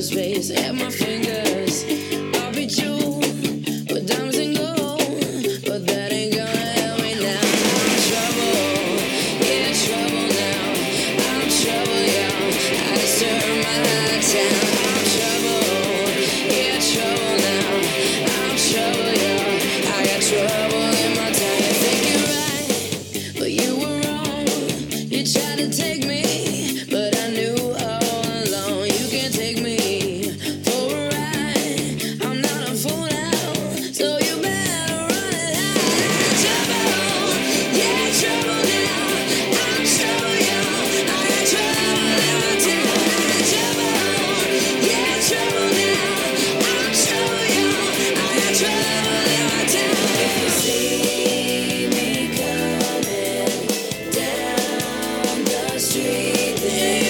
space. on the street.